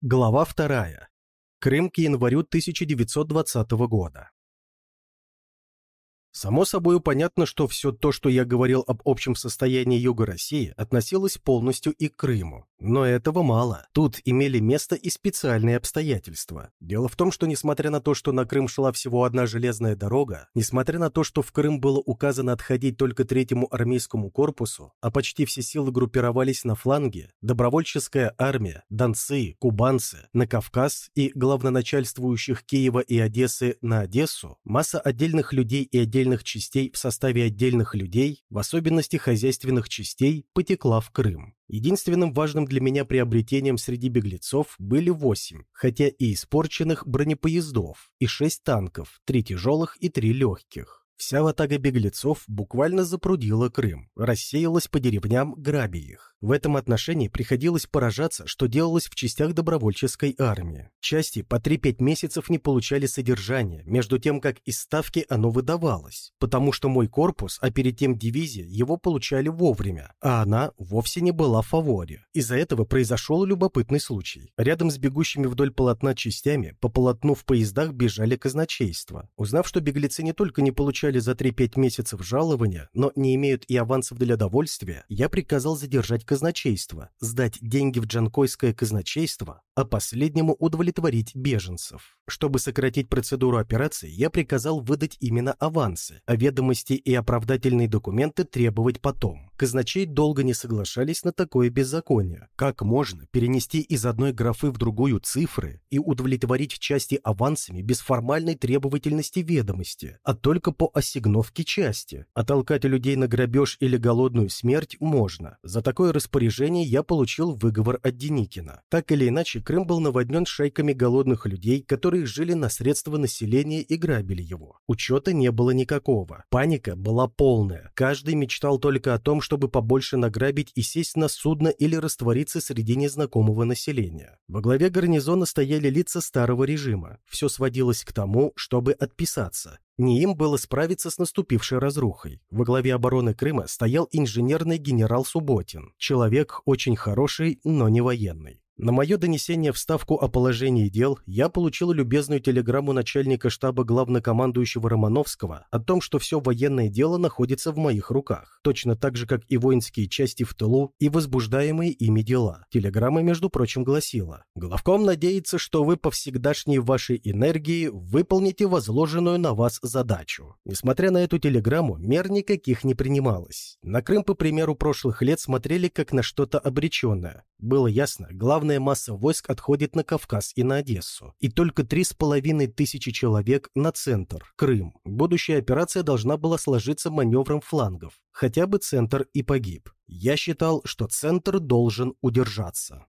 Глава вторая. Крым к январю 1920 года. Само собой понятно, что все то, что я говорил об общем состоянии Юга России, относилось полностью и к Крыму. Но этого мало. Тут имели место и специальные обстоятельства. Дело в том, что несмотря на то, что на Крым шла всего одна железная дорога, несмотря на то, что в Крым было указано отходить только третьему армейскому корпусу, а почти все силы группировались на фланге, добровольческая армия, донцы, кубанцы, на Кавказ и главноначальствующих Киева и Одессы на Одессу, масса отдельных людей и отдельных отдельных частей в составе отдельных людей, в особенности хозяйственных частей, потекла в Крым. Единственным важным для меня приобретением среди беглецов были восемь, хотя и испорченных бронепоездов, и шесть танков, три тяжелых и три легких. Вся ватага беглецов буквально запрудила Крым, рассеялась по деревням, грабя их. В этом отношении приходилось поражаться, что делалось в частях добровольческой армии. Части по 3-5 месяцев не получали содержания, между тем, как из ставки оно выдавалось, потому что мой корпус, а перед тем дивизия, его получали вовремя, а она вовсе не была в фаворе. Из-за этого произошел любопытный случай. Рядом с бегущими вдоль полотна частями, по полотну в поездах бежали казначейства. Узнав, что беглецы не только не получали за 3-5 месяцев жалования, но не имеют и авансов для довольствия, я приказал задержать казначейство, сдать деньги в джанкойское казначейство, а последнему удовлетворить беженцев. Чтобы сократить процедуру операции, я приказал выдать именно авансы, а ведомости и оправдательные документы требовать потом. Казначей долго не соглашались на такое беззаконие. Как можно перенести из одной графы в другую цифры и удовлетворить части авансами без формальной требовательности ведомости, а только по осигновке части? А толкать людей на грабеж или голодную смерть можно. За такое распоряжение я получил выговор от Деникина. Так или иначе, Крым был наводнен шайками голодных людей, которые жили на средства населения и грабили его. Учета не было никакого. Паника была полная. Каждый мечтал только о том, чтобы побольше награбить и сесть на судно или раствориться среди незнакомого населения. Во главе гарнизона стояли лица старого режима. Все сводилось к тому, чтобы отписаться. Не им было справиться с наступившей разрухой. Во главе обороны Крыма стоял инженерный генерал Субботин, человек очень хороший, но не военный. На мое донесение в Ставку о положении дел я получил любезную телеграмму начальника штаба главнокомандующего Романовского о том, что все военное дело находится в моих руках, точно так же, как и воинские части в тылу и возбуждаемые ими дела. Телеграмма, между прочим, гласила «Главком надеется, что вы по всегдашней вашей энергии выполните возложенную на вас задачу». Несмотря на эту телеграмму, мер никаких не принималось. На Крым, по примеру прошлых лет, смотрели как на что-то обреченное. Было ясно, главное Главная масса войск отходит на Кавказ и на Одессу, и только три с половиной тысячи человек на центр, Крым. Будущая операция должна была сложиться маневром флангов, хотя бы центр и погиб. Я считал, что центр должен удержаться.